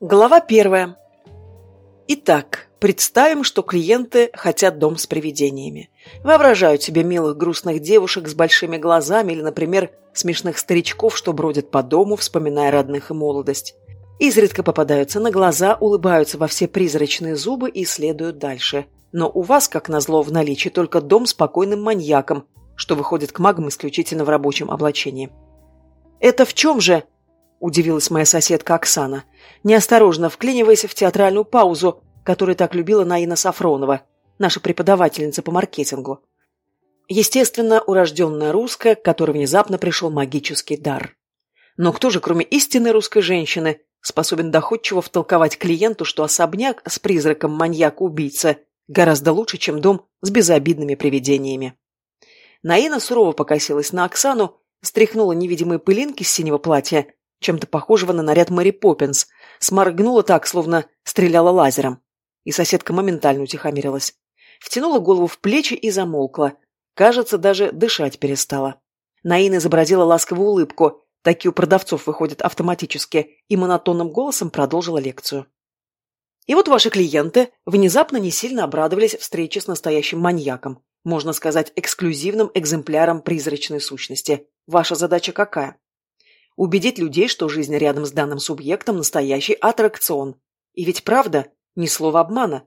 Глава первая. Итак, представим, что клиенты хотят дом с привидениями. Воображают себе милых грустных девушек с большими глазами или, например, смешных старичков, что бродят по дому, вспоминая родных и молодость. Изредка попадаются на глаза, улыбаются во все призрачные зубы и следуют дальше. Но у вас, как назло, в наличии только дом с покойным маньяком, что выходит к магам исключительно в рабочем облачении. Это в чем же – удивилась моя соседка Оксана, неосторожно вклиниваясь в театральную паузу, которую так любила Наина Сафронова, наша преподавательница по маркетингу. Естественно, урожденная русская, к которой внезапно пришел магический дар. Но кто же, кроме истинной русской женщины, способен доходчиво втолковать клиенту, что особняк с призраком маньяка-убийца гораздо лучше, чем дом с безобидными привидениями? Наина сурово покосилась на Оксану, стряхнула невидимые пылинки с синего платья чем-то похожего на наряд Мэри Поппинс, сморгнула так, словно стреляла лазером. И соседка моментально утихомирилась. Втянула голову в плечи и замолкла. Кажется, даже дышать перестала. Наина изобразила ласковую улыбку, такие у продавцов выходят автоматически, и монотонным голосом продолжила лекцию. И вот ваши клиенты внезапно не сильно обрадовались встрече с настоящим маньяком, можно сказать, эксклюзивным экземпляром призрачной сущности. Ваша задача какая? Убедить людей, что жизнь рядом с данным субъектом – настоящий аттракцион. И ведь правда, ни слова обмана.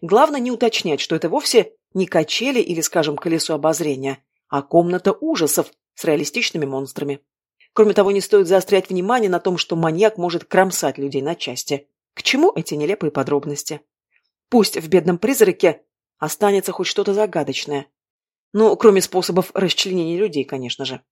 Главное не уточнять, что это вовсе не качели или, скажем, колесо обозрения, а комната ужасов с реалистичными монстрами. Кроме того, не стоит заострять внимание на том, что маньяк может кромсать людей на части. К чему эти нелепые подробности? Пусть в бедном призраке останется хоть что-то загадочное. Ну, кроме способов расчленения людей, конечно же.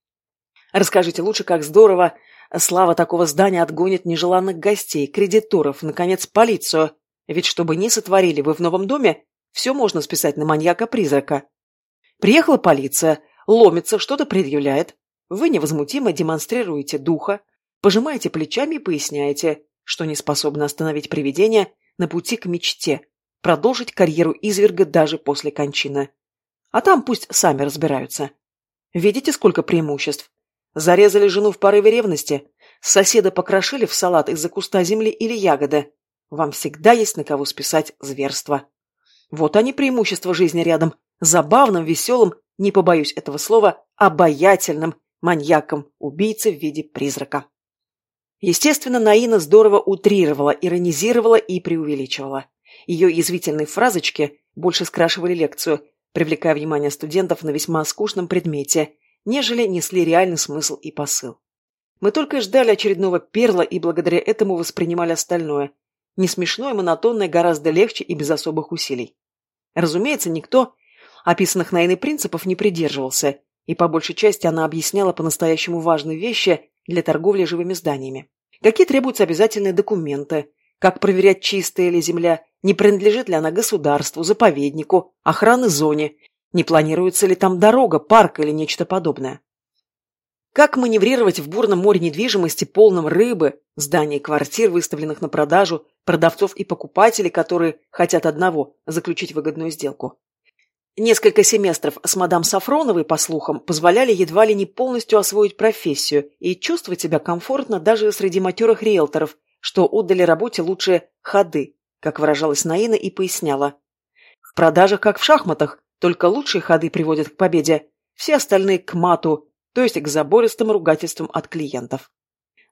Расскажите лучше, как здорово слава такого здания отгонит нежеланных гостей, кредиторов, наконец, полицию. Ведь чтобы не сотворили вы в новом доме, все можно списать на маньяка-призрака. Приехала полиция, ломится, что-то предъявляет. Вы невозмутимо демонстрируете духа, пожимаете плечами и поясняете, что не способны остановить привидение на пути к мечте, продолжить карьеру изверга даже после кончины. А там пусть сами разбираются. Видите, сколько преимуществ? Зарезали жену в порыве ревности? Соседа покрошили в салат из-за куста земли или ягоды? Вам всегда есть на кого списать зверство. Вот они преимущества жизни рядом. Забавным, веселым, не побоюсь этого слова, обаятельным маньяком, убийцей в виде призрака. Естественно, Наина здорово утрировала, иронизировала и преувеличивала. Ее язвительные фразочки больше скрашивали лекцию, привлекая внимание студентов на весьма скучном предмете нежели несли реальный смысл и посыл. Мы только ждали очередного перла и благодаря этому воспринимали остальное. Не смешное, монотонное гораздо легче и без особых усилий. Разумеется, никто описанных на иных принципов не придерживался, и по большей части она объясняла по-настоящему важные вещи для торговли живыми зданиями. Какие требуются обязательные документы, как проверять, чистая ли земля, не принадлежит ли она государству, заповеднику, охраны зоне, не планируется ли там дорога, парк или нечто подобное? Как маневрировать в бурном море недвижимости, полном рыбы, зданий квартир, выставленных на продажу, продавцов и покупателей, которые хотят одного – заключить выгодную сделку? Несколько семестров с мадам Сафроновой, по слухам, позволяли едва ли не полностью освоить профессию и чувствовать себя комфортно даже среди матерых риэлторов, что отдали работе лучшие «ходы», как выражалась Наина и поясняла. В продажах, как в шахматах, только лучшие ходы приводят к победе, все остальные к мату, то есть к забористым ругательствам от клиентов.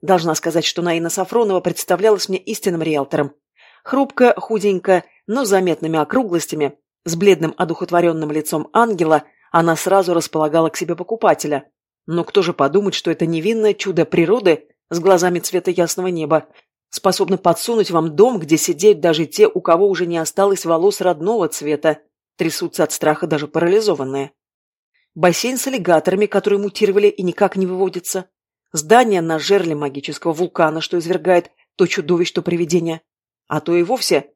Должна сказать, что Наина Сафронова представлялась мне истинным риэлтором. Хрупкая, худенькая, но заметными округлостями, с бледным одухотворенным лицом ангела, она сразу располагала к себе покупателя. Но кто же подумает, что это невинное чудо природы с глазами цвета ясного неба способно подсунуть вам дом, где сидят даже те, у кого уже не осталось волос родного цвета, трясутся от страха даже парализованные. Бассейн с аллигаторами, которые мутировали и никак не выводятся. Здание на жерле магического вулкана, что извергает то чудовище, то привидение. А то и вовсе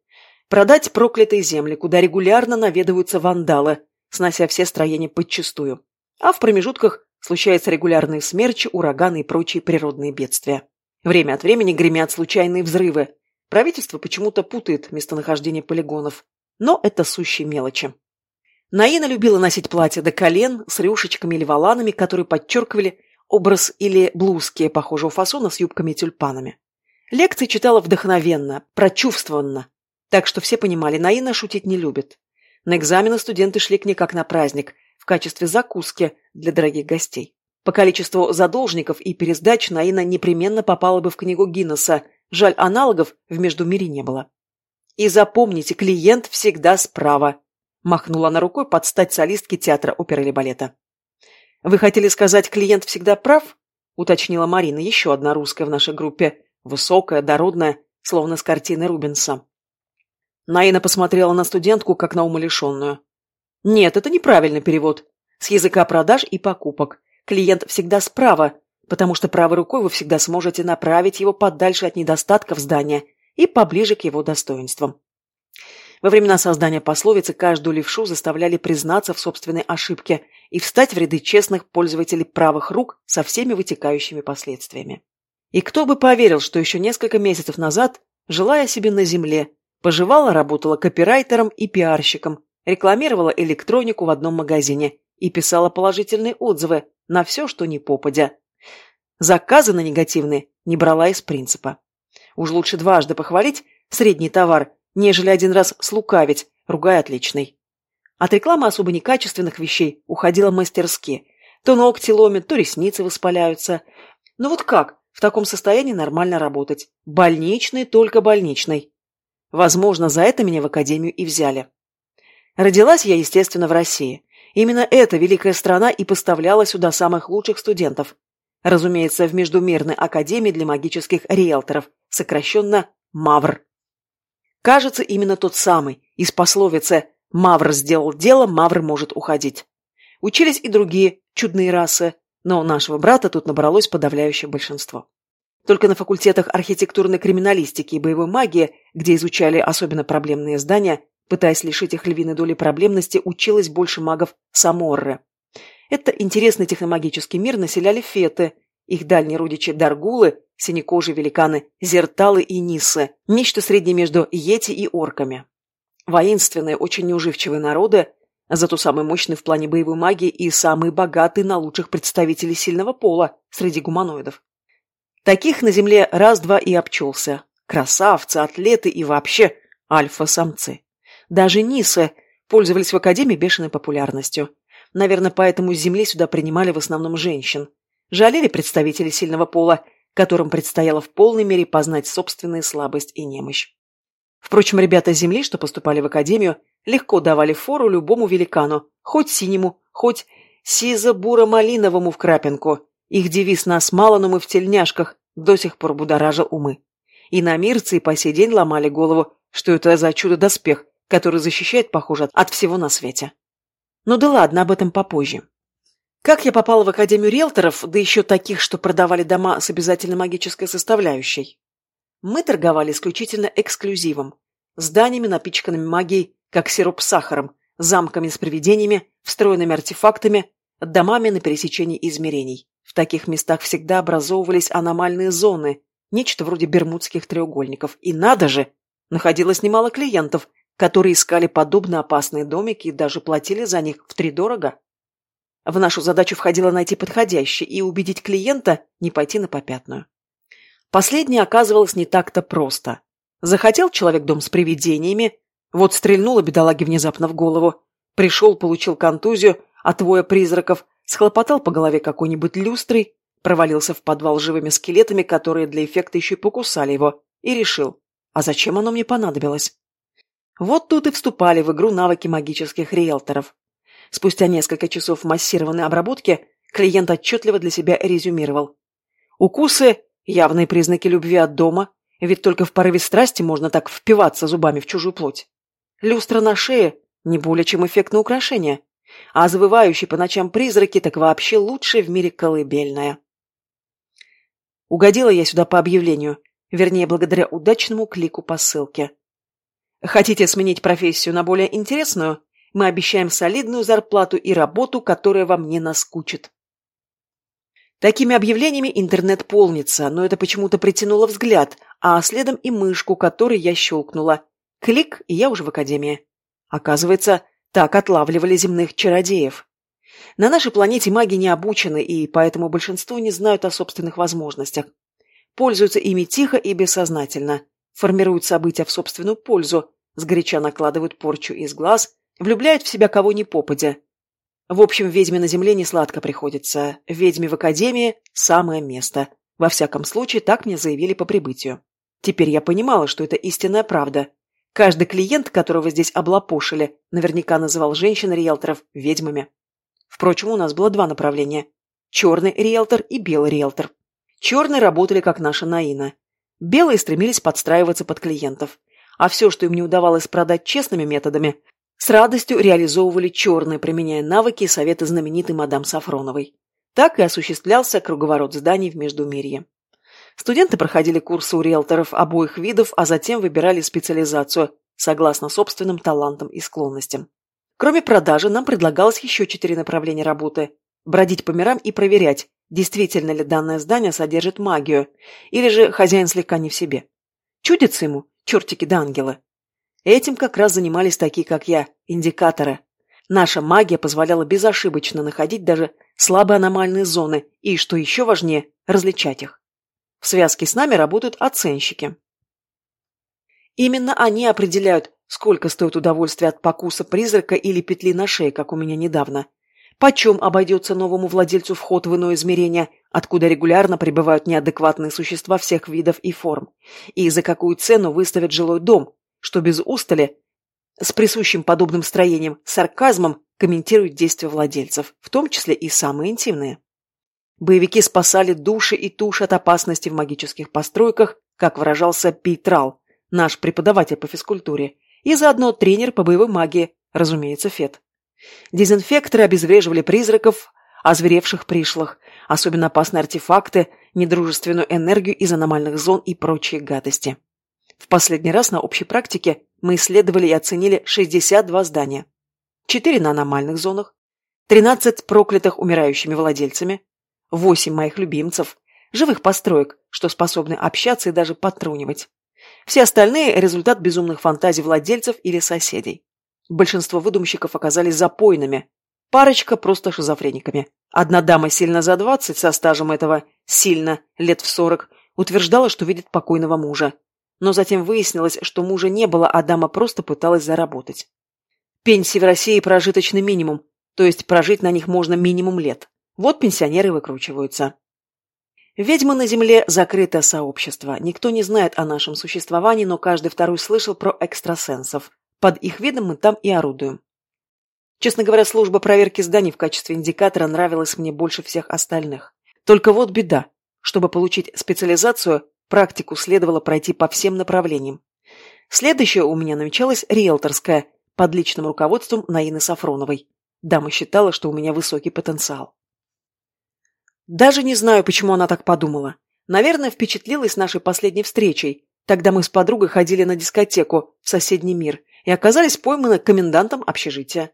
продать проклятые земли, куда регулярно наведываются вандалы, снося все строения подчистую. А в промежутках случаются регулярные смерчи, ураганы и прочие природные бедствия. Время от времени гремят случайные взрывы. Правительство почему-то путает местонахождение полигонов. Но это сущие мелочи. Наина любила носить платья до колен с рюшечками или воланами, которые подчеркивали образ или блузки похожего фасона с юбками и тюльпанами. Лекции читала вдохновенно, прочувствованно, так что все понимали, Наина шутить не любит. На экзамены студенты шли к ней как на праздник, в качестве закуски для дорогих гостей. По количеству задолжников и пересдач Наина непременно попала бы в книгу Гиннесса, жаль, аналогов в Междумире не было. «И запомните, клиент всегда справа», – махнула она рукой под стать солистки театра оперы или балета. «Вы хотели сказать, клиент всегда прав?» – уточнила Марина, еще одна русская в нашей группе, высокая, дородная, словно с картины Рубенса. Наина посмотрела на студентку, как на умалишенную. «Нет, это неправильный перевод. С языка продаж и покупок. Клиент всегда справа, потому что правой рукой вы всегда сможете направить его подальше от недостатков здания и поближе к его достоинствам. Во времена создания пословицы каждую левшу заставляли признаться в собственной ошибке и встать в ряды честных пользователей правых рук со всеми вытекающими последствиями. И кто бы поверил, что еще несколько месяцев назад, желая себе на земле, Поживала, работала копирайтером и пиарщиком, рекламировала электронику в одном магазине и писала положительные отзывы на все, что не попадя. Заказы на негативные не брала из принципа. Уж лучше дважды похвалить средний товар, нежели один раз слукавить, ругая отличный. От рекламы особо некачественных вещей уходила мастерски. То ногти ломят, то ресницы воспаляются. Ну вот как в таком состоянии нормально работать? Больничный только больничный. Возможно, за это меня в академию и взяли. Родилась я, естественно, в России. Именно эта великая страна и поставляла сюда самых лучших студентов. Разумеется, в Междумирной академии для магических риэлторов, сокращенно МАВР. Кажется, именно тот самый, из пословицы «Мавр сделал дело, Мавр может уходить». Учились и другие чудные расы, но у нашего брата тут набралось подавляющее большинство. Только на факультетах архитектурной криминалистики и боевой магии, где изучали особенно проблемные здания, пытаясь лишить их львиной доли проблемности, училось больше магов Саморры. Это интересный техномагический мир населяли феты, их дальние родичи Даргулы, синекожие великаны, Зерталы и Нисы, нечто среднее между Йети и орками. Воинственные, очень неуживчивые народы, зато самые мощные в плане боевой магии и самые богатые на лучших представителей сильного пола среди гуманоидов. Таких на земле раз-два и обчелся. Красавцы, атлеты и вообще альфа-самцы. Даже Нисы пользовались в Академии бешеной популярностью. Наверное, поэтому с земли сюда принимали в основном женщин. Жалели представители сильного пола, которым предстояло в полной мере познать собственную слабость и немощь. Впрочем, ребята с земли, что поступали в академию, легко давали фору любому великану, хоть синему, хоть сизо-буро-малиновому в крапинку, их девиз «Нас мало, но мы в тельняшках» до сих пор будоражил умы. И на мирцы и по сей день ломали голову, что это за чудо-доспех, который защищает, похоже, от всего на свете. Ну да ладно, об этом попозже. Как я попала в Академию риэлторов, да еще таких, что продавали дома с обязательно магической составляющей? Мы торговали исключительно эксклюзивом, зданиями, напичканными магией, как сироп с сахаром, замками с привидениями, встроенными артефактами, домами на пересечении измерений таких местах всегда образовывались аномальные зоны, нечто вроде бермудских треугольников. И надо же, находилось немало клиентов, которые искали подобно опасные домики и даже платили за них втридорого. В нашу задачу входило найти подходящий и убедить клиента не пойти на попятную. Последнее оказывалось не так-то просто. Захотел человек дом с привидениями, вот стрельнула бедолаге внезапно в голову, пришел, получил контузию от воя призраков, схлопотал по голове какой-нибудь люстрой, провалился в подвал живыми скелетами, которые для эффекта еще и покусали его, и решил, а зачем оно мне понадобилось? Вот тут и вступали в игру навыки магических риэлторов. Спустя несколько часов массированной обработки клиент отчетливо для себя резюмировал. Укусы – явные признаки любви от дома, ведь только в порыве страсти можно так впиваться зубами в чужую плоть. Люстра на шее – не более чем эффектное украшение. А завывающие по ночам призраки так вообще лучшая в мире колыбельная. Угодила я сюда по объявлению, вернее, благодаря удачному клику по ссылке. Хотите сменить профессию на более интересную? Мы обещаем солидную зарплату и работу, которая вам не наскучит. Такими объявлениями интернет полнится, но это почему-то притянуло взгляд, а следом и мышку, которой я щелкнула. Клик, и я уже в академии. Оказывается, так отлавливали земных чародеев. На нашей планете маги не обучены, и поэтому большинство не знают о собственных возможностях. пользуются ими тихо и бессознательно, формируют события в собственную пользу, сгоряча накладывают порчу из глаз, влюбляют в себя кого ни попадя. В общем, ведьме на земле не сладко приходится, ведьме в академии – самое место. Во всяком случае, так мне заявили по прибытию. Теперь я понимала, что это истинная правда. Каждый клиент, которого здесь облапошили, наверняка называл женщин-риэлторов ведьмами. Впрочем, у нас было два направления – черный риэлтор и белый риэлтор. Черные работали, как наша Наина. Белые стремились подстраиваться под клиентов. А все, что им не удавалось продать честными методами, с радостью реализовывали черные, применяя навыки и советы знаменитой мадам Сафроновой. Так и осуществлялся круговорот зданий в Междумирье. Студенты проходили курсы у риэлторов обоих видов, а затем выбирали специализацию, согласно собственным талантам и склонностям. Кроме продажи, нам предлагалось еще четыре направления работы – бродить по мирам и проверять, действительно ли данное здание содержит магию, или же хозяин слегка не в себе. Чудится ему, чертики да ангелы. Этим как раз занимались такие, как я, индикаторы. Наша магия позволяла безошибочно находить даже слабые аномальные зоны и, что еще важнее, различать их. В связке с нами работают оценщики. Именно они определяют, сколько стоит удовольствие от покуса призрака или петли на шее, как у меня недавно, Почем обойдется новому владельцу вход в иное измерение, откуда регулярно прибывают неадекватные существа всех видов и форм? И за какую цену выставят жилой дом, что без устали, с присущим подобным строением, сарказмом комментируют действия владельцев, в том числе и самые интимные? Боевики спасали души и тушь от опасности в магических постройках, как выражался Пейтрал, наш преподаватель по физкультуре, и заодно тренер по боевой магии, разумеется, Фет. Дезинфекторы обезвреживали призраков, озверевших пришлых, особенно опасные артефакты, недружественную энергию из аномальных зон и прочие гадости. В последний раз на общей практике мы исследовали и оценили 62 здания. 4 на аномальных зонах, 13 проклятых умирающими владельцами, 8 моих любимцев, живых построек, что способны общаться и даже потрунивать. Все остальные – результат безумных фантазий владельцев или соседей. Большинство выдумщиков оказались запойными, парочка просто шизофрениками. Одна дама сильно за двадцать, со стажем этого сильно, лет в сорок, утверждала, что видит покойного мужа. Но затем выяснилось, что мужа не было, а дама просто пыталась заработать. Пенсии в России прожиточный минимум, то есть прожить на них можно минимум лет. Вот пенсионеры выкручиваются. Ведьмы на Земле – закрытое сообщество. Никто не знает о нашем существовании, но каждый второй слышал про экстрасенсов. Под их видом мы там и орудуем. Честно говоря, служба проверки зданий в качестве индикатора нравилась мне больше всех остальных. Только вот беда. Чтобы получить специализацию, практику следовало пройти по всем направлениям. Следующее у меня намечалось риэлторское, под личным руководством Наины Сафроновой. Дама считала, что у меня высокий потенциал. Даже не знаю, почему она так подумала. Наверное, впечатлилась нашей последней встречей. Тогда мы с подругой ходили на дискотеку в соседний мир и оказались пойманы комендантом общежития.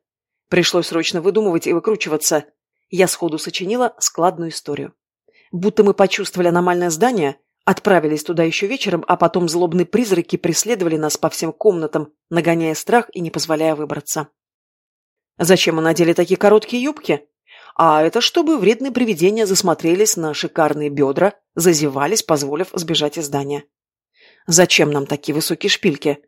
Пришлось срочно выдумывать и выкручиваться. Я сходу сочинила складную историю. Будто мы почувствовали аномальное здание, отправились туда еще вечером, а потом злобные призраки преследовали нас по всем комнатам, нагоняя страх и не позволяя выбраться. Зачем мы надели такие короткие юбки? А это чтобы вредные привидения засмотрелись на шикарные бедра, зазевались, позволив сбежать из здания. Зачем нам такие высокие шпильки?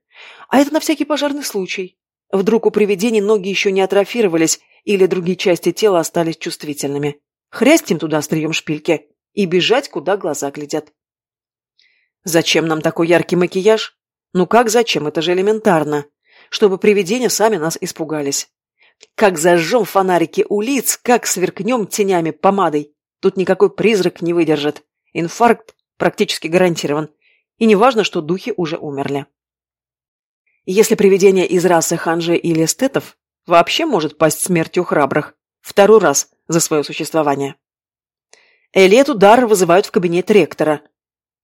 А это на всякий пожарный случай. Вдруг у привидений ноги еще не атрофировались или другие части тела остались чувствительными. Хрясть им туда острием шпильки и бежать, куда глаза глядят. Зачем нам такой яркий макияж? Ну как зачем? Это же элементарно. Чтобы привидения сами нас испугались. Как зажжем фонарики у лиц, как сверкнем тенями помадой. Тут никакой призрак не выдержит. Инфаркт практически гарантирован. И не важно, что духи уже умерли. Если привидение из расы ханжи или эстетов вообще может пасть смертью храбрых, второй раз за свое существование. Элиет дар вызывают в кабинет ректора.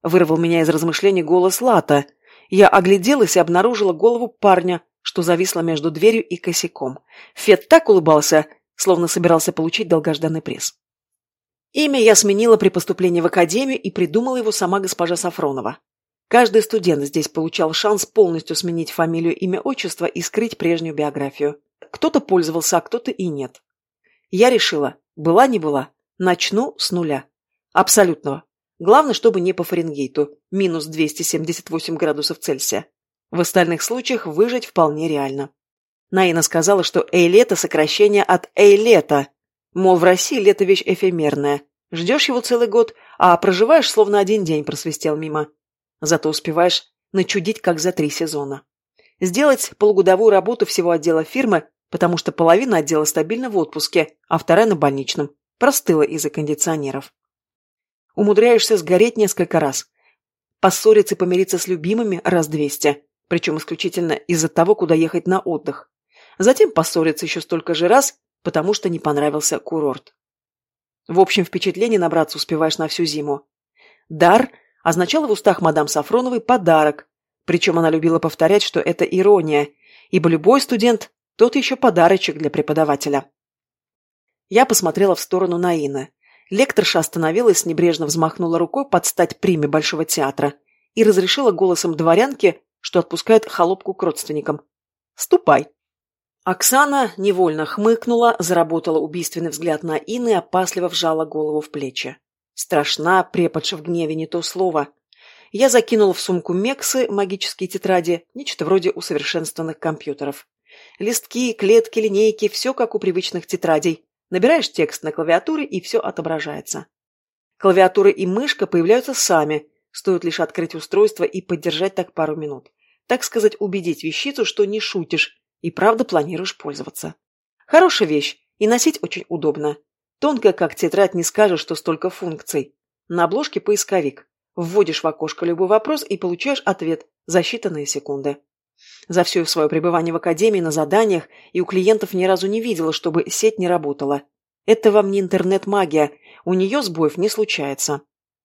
Вырвал меня из размышлений голос Лата. Я огляделась и обнаружила голову парня, что зависла между дверью и косяком. Фет так улыбался, словно собирался получить долгожданный приз. Имя я сменила при поступлении в академию и придумала его сама госпожа Сафронова. Каждый студент здесь получал шанс полностью сменить фамилию, имя, отчество и скрыть прежнюю биографию. Кто-то пользовался, а кто-то и нет. Я решила, была не была, начну с нуля. Абсолютного. Главное, чтобы не по Фаренгейту, минус 278 градусов Цельсия. В остальных случаях выжить вполне реально. Наина сказала, что «эйлета» – сокращение от «эйлета». Мол, в России лето вещь эфемерная. Ждешь его целый год, а проживаешь, словно один день просвистел мимо. Зато успеваешь начудить, как за три сезона. Сделать полугодовую работу всего отдела фирмы, потому что половина отдела стабильно в отпуске, а вторая на больничном. Простыла из-за кондиционеров. Умудряешься сгореть несколько раз. Поссориться и помириться с любимыми раз двести, причем исключительно из-за того, куда ехать на отдых. Затем поссориться еще столько же раз, потому что не понравился курорт. В общем, впечатлений набраться успеваешь на всю зиму. Дар означало в устах мадам Сафроновой подарок, причем она любила повторять, что это ирония, ибо любой студент – тот еще подарочек для преподавателя. Я посмотрела в сторону Наины. Лекторша остановилась, небрежно взмахнула рукой под стать приме Большого театра и разрешила голосом дворянки, что отпускает холопку к родственникам. «Ступай!» Оксана невольно хмыкнула, заработала убийственный взгляд на Инны и опасливо вжала голову в плечи. Страшна, преподша в гневе, не то слово. Я закинул в сумку мексы, магические тетради, нечто вроде усовершенствованных компьютеров. Листки, клетки, линейки, все как у привычных тетрадей. Набираешь текст на клавиатуре, и все отображается. Клавиатура и мышка появляются сами, стоит лишь открыть устройство и поддержать так пару минут. Так сказать, убедить вещицу, что не шутишь, и правда планируешь пользоваться. Хорошая вещь, и носить очень удобно. Тонкая, как тетрадь, не скажешь, что столько функций. На обложке поисковик. Вводишь в окошко любой вопрос и получаешь ответ за считанные секунды. За все свое пребывание в академии на заданиях и у клиентов ни разу не видела, чтобы сеть не работала. Это вам не интернет-магия, у нее сбоев не случается.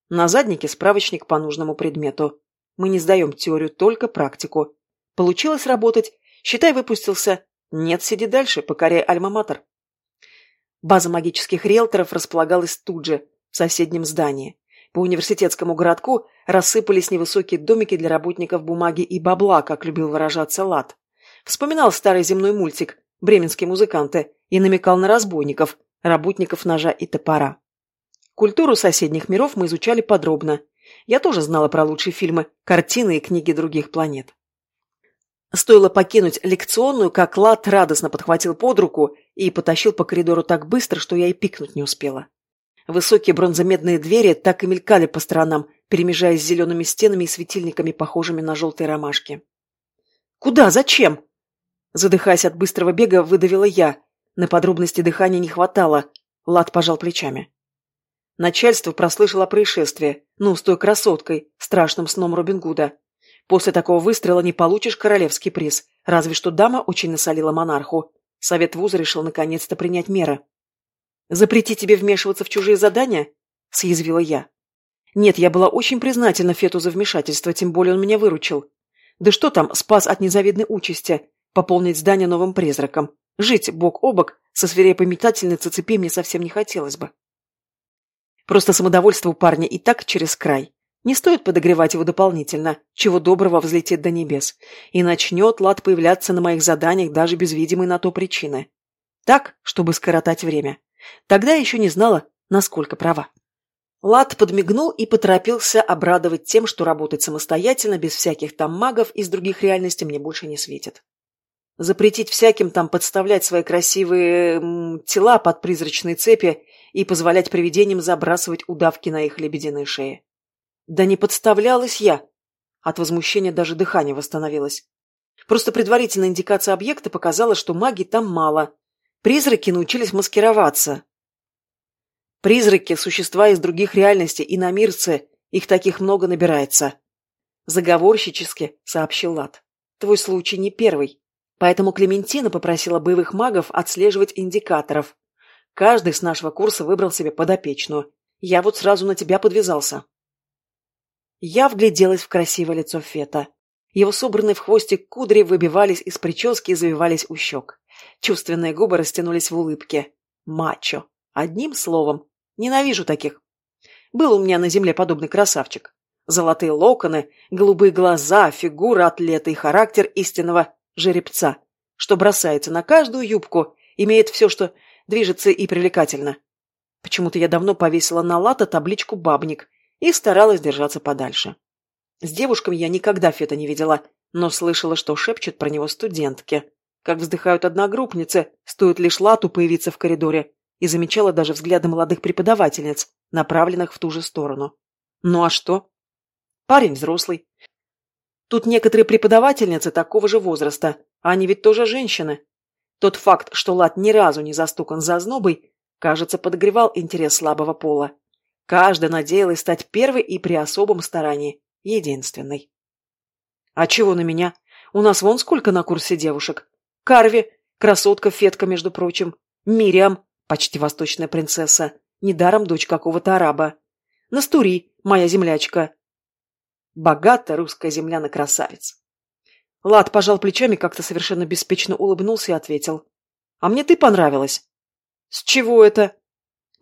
На заднике справочник по нужному предмету. Мы не сдаем теорию, только практику. Получилось работать Считай, выпустился. Нет, сиди дальше, покоряй альма-матер. База магических риэлторов располагалась тут же, в соседнем здании. По университетскому городку рассыпались невысокие домики для работников бумаги и бабла, как любил выражаться Лад. Вспоминал старый земной мультик «Бременские музыканты» и намекал на разбойников, работников ножа и топора. Культуру соседних миров мы изучали подробно. Я тоже знала про лучшие фильмы, картины и книги других планет. Стоило покинуть лекционную, как Лад радостно подхватил под руку и потащил по коридору так быстро, что я и пикнуть не успела. Высокие бронзомедные двери так и мелькали по сторонам, перемежаясь с зелеными стенами и светильниками, похожими на желтые ромашки. «Куда? Зачем?» Задыхаясь от быстрого бега, выдавила я. На подробности дыхания не хватало. Лад пожал плечами. Начальство прослышало о происшествии. Ну, с той красоткой, страшным сном Робин Гуда. После такого выстрела не получишь королевский приз, разве что дама очень насолила монарху. Совет вуза решил наконец-то принять меры. «Запрети тебе вмешиваться в чужие задания?» – съязвила я. «Нет, я была очень признательна Фету за вмешательство, тем более он меня выручил. Да что там, спас от незавидной участи, пополнить здание новым призраком. Жить бок о бок со свирепой метательницей цепи мне совсем не хотелось бы. Просто самодовольство у парня и так через край. Не стоит подогревать его дополнительно, чего доброго взлетит до небес, и начнет лад появляться на моих заданиях даже без видимой на то причины. Так, чтобы скоротать время. Тогда я еще не знала, насколько права. Лад подмигнул и поторопился обрадовать тем, что работать самостоятельно, без всяких там магов из других реальностей мне больше не светит. Запретить всяким там подставлять свои красивые тела под призрачные цепи и позволять привидениям забрасывать удавки на их лебединые шеи. Да не подставлялась я. От возмущения даже дыхание восстановилось. Просто предварительная индикация объекта показала, что магии там мало. Призраки научились маскироваться. Призраки – существа из других реальностей, и на мирце их таких много набирается. Заговорщически сообщил Лад. Твой случай не первый. Поэтому Клементина попросила боевых магов отслеживать индикаторов. Каждый с нашего курса выбрал себе подопечную. Я вот сразу на тебя подвязался. Я вгляделась в красивое лицо Фета. Его собранные в хвостик кудри выбивались из прически и завивались у щек. Чувственные губы растянулись в улыбке. Мачо. Одним словом. Ненавижу таких. Был у меня на земле подобный красавчик. Золотые локоны, голубые глаза, фигура атлета и характер истинного жеребца, что бросается на каждую юбку, имеет все, что движется и привлекательно. Почему-то я давно повесила на лата табличку «бабник», и старалась держаться подальше. С девушками я никогда Фета не видела, но слышала, что шепчут про него студентки. Как вздыхают одногруппницы, стоит лишь Лату появиться в коридоре, и замечала даже взгляды молодых преподавательниц, направленных в ту же сторону. Ну а что? Парень взрослый. Тут некоторые преподавательницы такого же возраста, а они ведь тоже женщины. Тот факт, что Лат ни разу не застукан за знобой, кажется, подогревал интерес слабого пола. Каждая надеялась стать первой и при особом старании единственной. А чего на меня? У нас вон сколько на курсе девушек. Карви, красотка Фетка, между прочим. Мириам, почти восточная принцесса. Недаром дочь какого-то араба. Настури, моя землячка. Богатая русская земля на красавец. Лад пожал плечами, как-то совершенно беспечно улыбнулся и ответил. «А мне ты понравилась». «С чего это?»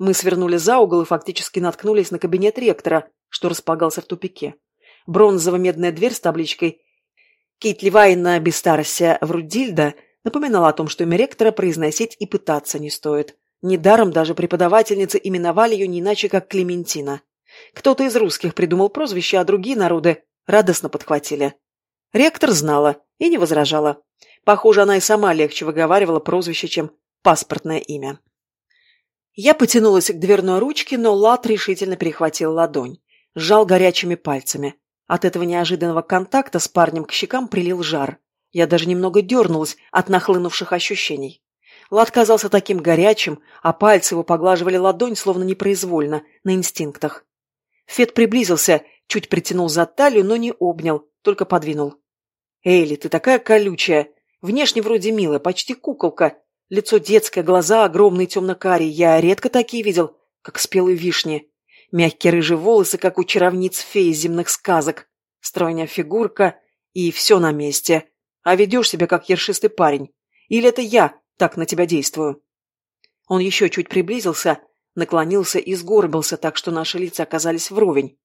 Мы свернули за угол и фактически наткнулись на кабинет ректора, что располагался в тупике. Бронзово-медная дверь с табличкой «Кит Левайна Бестарся Врудильда» напоминала о том, что имя ректора произносить и пытаться не стоит. Недаром даже преподавательницы именовали ее не иначе, как Клементина. Кто-то из русских придумал прозвище, а другие народы радостно подхватили. Ректор знала и не возражала. Похоже, она и сама легче выговаривала прозвище, чем паспортное имя. Я потянулась к дверной ручке, но Лат решительно перехватил ладонь. Сжал горячими пальцами. От этого неожиданного контакта с парнем к щекам прилил жар. Я даже немного дернулась от нахлынувших ощущений. Лад казался таким горячим, а пальцы его поглаживали ладонь, словно непроизвольно, на инстинктах. Фет приблизился, чуть притянул за талию, но не обнял, только подвинул. «Эйли, ты такая колючая. Внешне вроде милая, почти куколка. Лицо детское, глаза огромные темно-карие. Я редко такие видел, как спелые вишни. Мягкие рыжие волосы, как у чаровниц феи земных сказок. Стройная фигурка и все на месте. А ведешь себя, как ершистый парень. Или это я так на тебя действую?» Он еще чуть приблизился, наклонился и сгорбился так, что наши лица оказались вровень.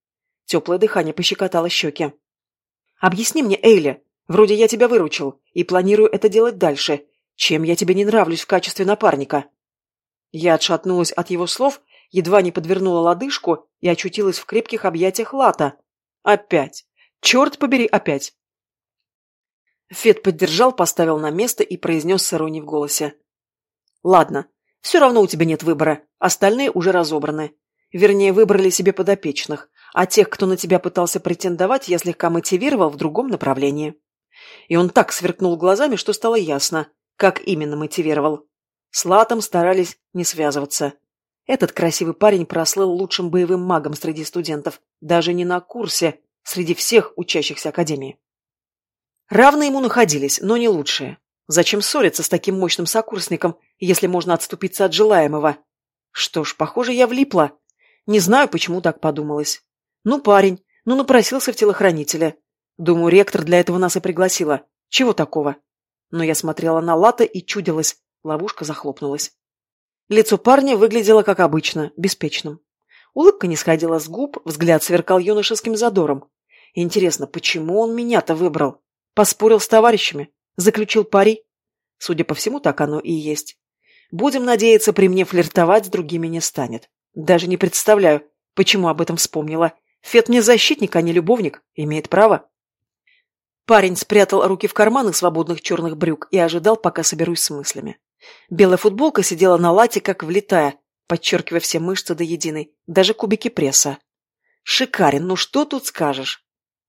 Теплое дыхание пощекотало щеки. «Объясни мне, Эйли, вроде я тебя выручил и планирую это делать дальше. Чем я тебе не нравлюсь в качестве напарника?» Я отшатнулась от его слов, едва не подвернула лодыжку и очутилась в крепких объятиях Лата. «Опять! Черт побери, опять!» Фет поддержал, поставил на место и произнес с в голосе. «Ладно, все равно у тебя нет выбора, остальные уже разобраны. Вернее, выбрали себе подопечных, а тех, кто на тебя пытался претендовать, я слегка мотивировал в другом направлении. И он так сверкнул глазами, что стало ясно, как именно мотивировал. С Латом старались не связываться. Этот красивый парень прослыл лучшим боевым магом среди студентов, даже не на курсе, среди всех учащихся Академии. Равные ему находились, но не лучшие. Зачем ссориться с таким мощным сокурсником, если можно отступиться от желаемого? Что ж, похоже, я влипла. Не знаю, почему так подумалось. Ну, парень, ну напросился в телохранителя. Думаю, ректор для этого нас и пригласила. Чего такого? Но я смотрела на Лата и чудилась. Ловушка захлопнулась. Лицо парня выглядело как обычно, беспечным. Улыбка не сходила с губ, взгляд сверкал юношеским задором. Интересно, почему он меня-то выбрал? Поспорил с товарищами? Заключил пари? Судя по всему, так оно и есть. Будем надеяться, при мне флиртовать с другими не станет. Даже не представляю, почему об этом вспомнила. Фет мне защитник, а не любовник. Имеет право. Парень спрятал руки в карманы свободных черных брюк и ожидал, пока соберусь с мыслями. Белая футболка сидела на лате, как влитая, подчеркивая все мышцы до единой, даже кубики пресса. Шикарен, ну что тут скажешь?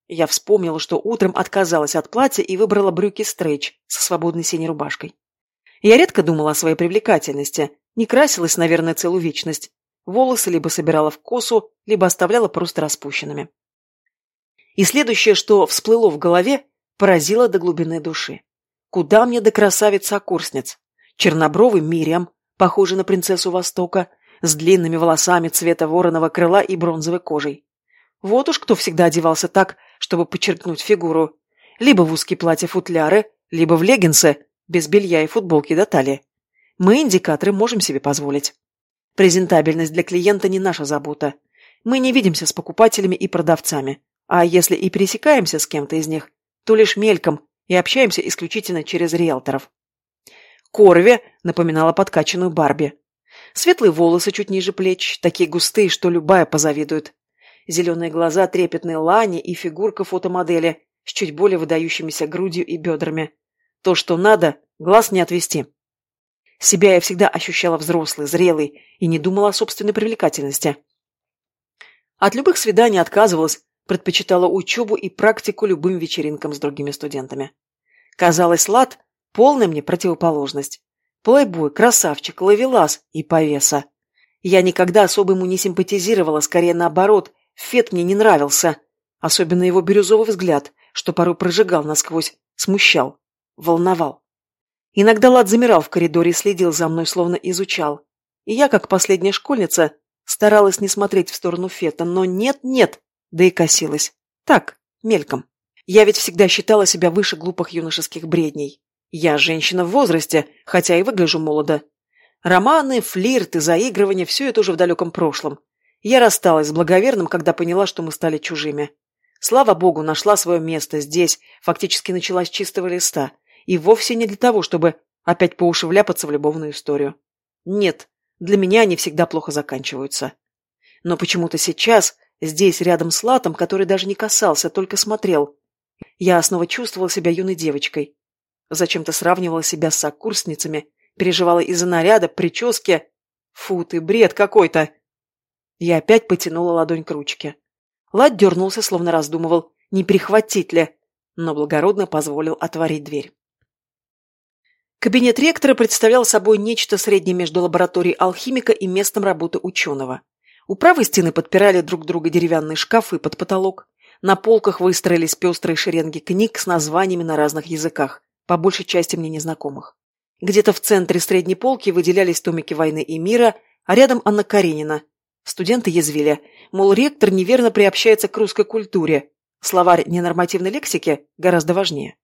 Я вспомнила, что утром отказалась от платья и выбрала брюки стрейч со свободной синей рубашкой. Я редко думала о своей привлекательности, не красилась, наверное, целую вечность. Волосы либо собирала в косу, либо оставляла просто распущенными. И следующее, что всплыло в голове, поразило до глубины души. Куда мне до красавиц-окурсниц? Чернобровый Мириам, похожий на принцессу Востока, с длинными волосами цвета вороного крыла и бронзовой кожей. Вот уж кто всегда одевался так, чтобы подчеркнуть фигуру. Либо в узкие платья-футляры, либо в леггинсы, без белья и футболки до талии. Мы, индикаторы, можем себе позволить. Презентабельность для клиента не наша забота. Мы не видимся с покупателями и продавцами. А если и пересекаемся с кем-то из них, то лишь мельком и общаемся исключительно через риэлторов. Корви напоминала подкачанную Барби. Светлые волосы чуть ниже плеч, такие густые, что любая позавидует. зеленые глаза трепетной Лани и фигурка фотомодели с чуть более выдающимися грудью и бедрами. То, что надо, глаз не отвести. Себя я всегда ощущала взрослой, зрелой и не думала о собственной привлекательности. От любых свиданий отказывалась, предпочитала учебу и практику любым вечеринкам с другими студентами. Казалось, Лад – полная мне противоположность. Плейбой, красавчик, ловелас и повеса. Я никогда особо ему не симпатизировала, скорее наоборот, Фет мне не нравился. Особенно его бирюзовый взгляд, что порой прожигал насквозь, смущал, волновал. Иногда Лад замирал в коридоре и следил за мной, словно изучал. И я, как последняя школьница, старалась не смотреть в сторону Фета, но нет-нет, да и косилась. Так, мельком. Я ведь всегда считала себя выше глупых юношеских бредней. Я женщина в возрасте, хотя и выгляжу молодо. Романы, флирты, заигрывания – все это уже в далеком прошлом. Я рассталась с благоверным, когда поняла, что мы стали чужими. Слава богу, нашла свое место здесь, фактически начала с чистого листа. И вовсе не для того, чтобы опять по уши вляпаться в любовную историю. Нет, для меня они всегда плохо заканчиваются. Но почему-то сейчас, здесь, рядом с Латом, который даже не касался, только смотрел, я снова чувствовала себя юной девочкой. Зачем-то сравнивала себя с сокурсницами, переживала из-за наряда, прически. Фу ты, бред какой-то! Я опять потянула ладонь к ручке. Лад дернулся, словно раздумывал, не перехватить ли, но благородно позволил отворить дверь. Кабинет ректора представлял собой нечто среднее между лабораторией алхимика и местом работы ученого. У правой стены подпирали друг друга деревянные шкафы под потолок. На полках выстроились пестрые шеренги книг с названиями на разных языках, по большей части мне незнакомых. Где-то в центре средней полки выделялись томики «Войны и мира», а рядом Анна Каренина. Студенты язвили, мол, ректор неверно приобщается к русской культуре. Словарь ненормативной лексики гораздо важнее.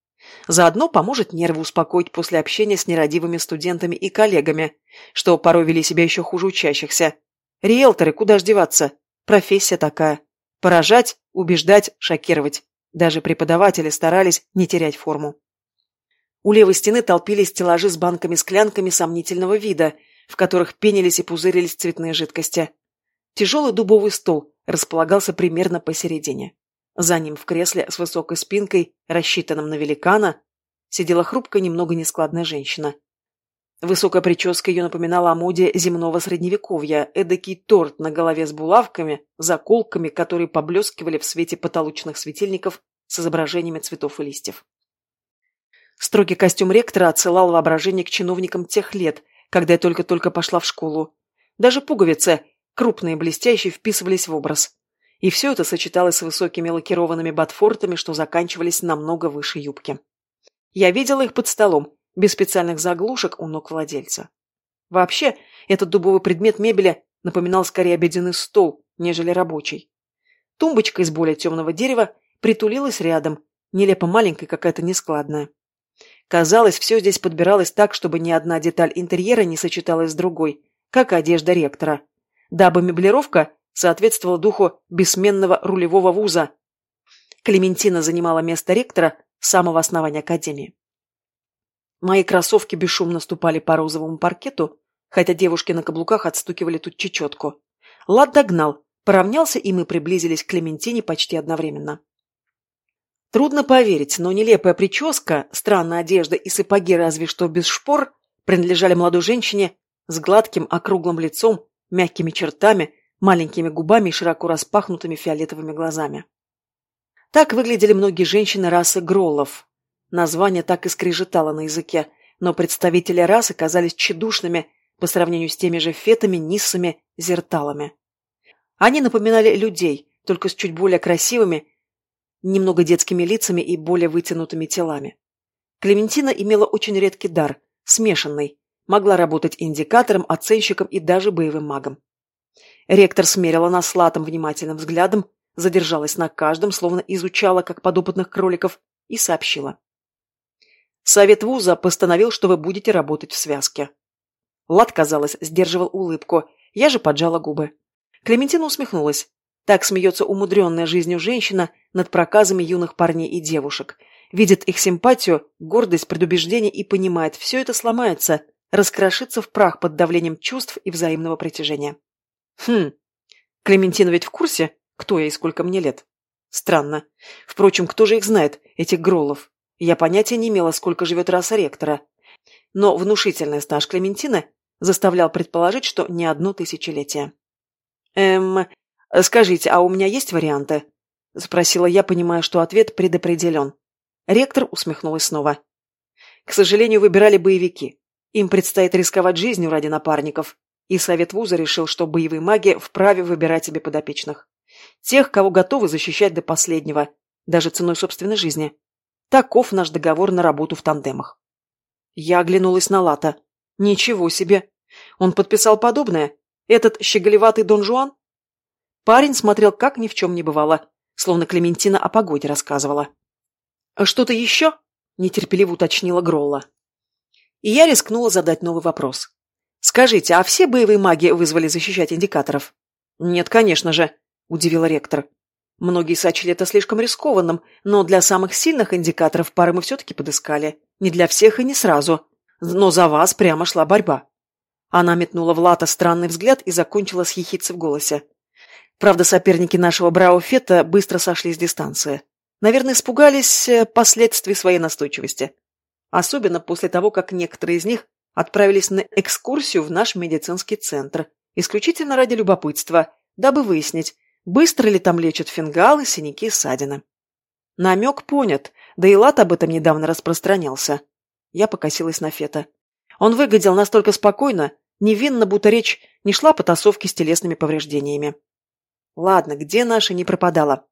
Заодно поможет нервы успокоить после общения с нерадивыми студентами и коллегами, что порой вели себя еще хуже учащихся. Риэлторы, куда ж деваться? Профессия такая. Поражать, убеждать, шокировать. Даже преподаватели старались не терять форму. У левой стены толпились стеллажи с банками-склянками сомнительного вида, в которых пенились и пузырились цветные жидкости. Тяжелый дубовый стол располагался примерно посередине. За ним в кресле с высокой спинкой, рассчитанном на великана, сидела хрупкая, немного нескладная женщина. Высокая прическа ее напоминала о моде земного средневековья, эдакий торт на голове с булавками, заколками, которые поблескивали в свете потолочных светильников с изображениями цветов и листьев. Строгий костюм ректора отсылал воображение к чиновникам тех лет, когда я только-только пошла в школу. Даже пуговицы, крупные и блестящие, вписывались в образ. И все это сочеталось с высокими лакированными ботфортами, что заканчивались намного выше юбки. Я видела их под столом, без специальных заглушек у ног владельца. Вообще, этот дубовый предмет мебели напоминал скорее обеденный стол, нежели рабочий. Тумбочка из более темного дерева притулилась рядом, нелепо маленькая какая-то нескладная. Казалось, все здесь подбиралось так, чтобы ни одна деталь интерьера не сочеталась с другой, как одежда ректора, дабы меблировка соответствовала духу бессменного рулевого вуза. Клементина занимала место ректора с самого основания академии. Мои кроссовки бесшумно ступали по розовому паркету, хотя девушки на каблуках отстукивали тут чечетку. Лад догнал, поравнялся, и мы приблизились к Клементине почти одновременно. Трудно поверить, но нелепая прическа, странная одежда и сапоги разве что без шпор принадлежали молодой женщине с гладким округлым лицом, мягкими чертами, маленькими губами и широко распахнутыми фиолетовыми глазами. Так выглядели многие женщины расы гроллов. Название так и скрежетало на языке, но представители расы казались тщедушными по сравнению с теми же фетами, ниссами, зерталами. Они напоминали людей, только с чуть более красивыми, немного детскими лицами и более вытянутыми телами. Клементина имела очень редкий дар, смешанный, могла работать индикатором, оценщиком и даже боевым магом. Ректор смерила нас латом внимательным взглядом, задержалась на каждом, словно изучала, как подопытных кроликов, и сообщила. Совет вуза постановил, что вы будете работать в связке. Лад, казалось, сдерживал улыбку, я же поджала губы. Клементина усмехнулась. Так смеется умудренная жизнью женщина над проказами юных парней и девушек. Видит их симпатию, гордость, предубеждение и понимает, все это сломается, раскрошится в прах под давлением чувств и взаимного притяжения. Хм, Клементина ведь в курсе, Кто я и сколько мне лет? Странно. Впрочем, кто же их знает, этих Гроллов? Я понятия не имела, сколько живет раса ректора. Но внушительный стаж Клементины заставлял предположить, что не одно тысячелетие. «Эм, скажите, а у меня есть варианты?» – спросила я, понимая, что ответ предопределен. Ректор усмехнулась снова. «К сожалению, выбирали боевики. Им предстоит рисковать жизнью ради напарников, и совет вуза решил, что боевые маги вправе выбирать себе подопечных. Тех, кого готовы защищать до последнего, даже ценой собственной жизни. Таков наш договор на работу в тандемах. Я оглянулась на Лата. Ничего себе! Он подписал подобное? Этот щеголеватый Дон Жуан? Парень смотрел, как ни в чем не бывало, словно Клементина о погоде рассказывала. «А «Что-то еще?» – нетерпеливо уточнила Гролла. И я рискнула задать новый вопрос. «Скажите, а все боевые маги вызвали защищать индикаторов?» «Нет, конечно же», – удивила ректор. «Многие сочли это слишком рискованным, но для самых сильных индикаторов пары мы все-таки подыскали. Не для всех и не сразу. Но за вас прямо шла борьба». Она метнула в Лата странный взгляд и закончила с ехидцей в голосе. Правда, соперники нашего Брауфета быстро сошли с дистанции. Наверное, испугались э, последствий своей настойчивости. Особенно после того, как некоторые из них отправились на экскурсию в наш медицинский центр, исключительно ради любопытства, дабы выяснить, быстро ли там лечат фингалы, синяки, ссадины. Намек понят, да и Лат об этом недавно распространялся. Я покосилась на Фета. Он выглядел настолько спокойно, невинно, будто речь не шла по тасовке с телесными повреждениями. Ладно, где наша не пропадала?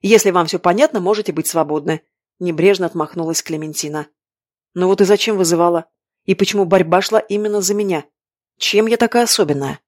Если вам все понятно, можете быть свободны. Небрежно отмахнулась Клементина. Ну вот и зачем вызывала? И почему борьба шла именно за меня? Чем я такая особенная?